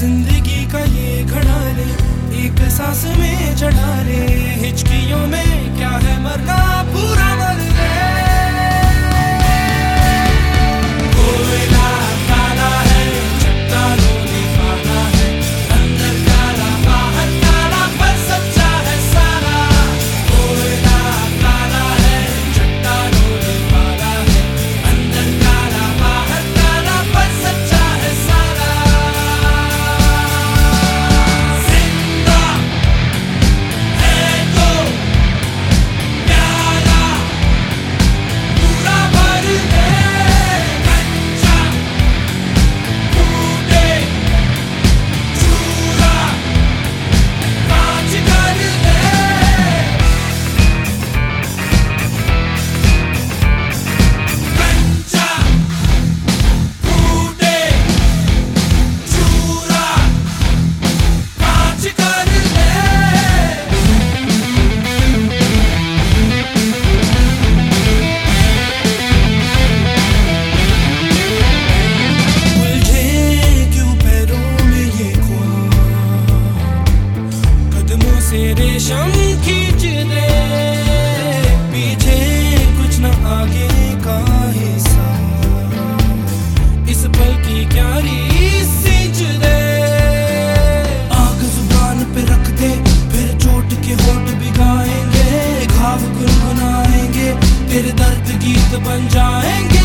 ज़िंदगी का ये घड़ा ले, एक सांस में चढ़ा ले। हिचकियों में क्या है मरना? I ain't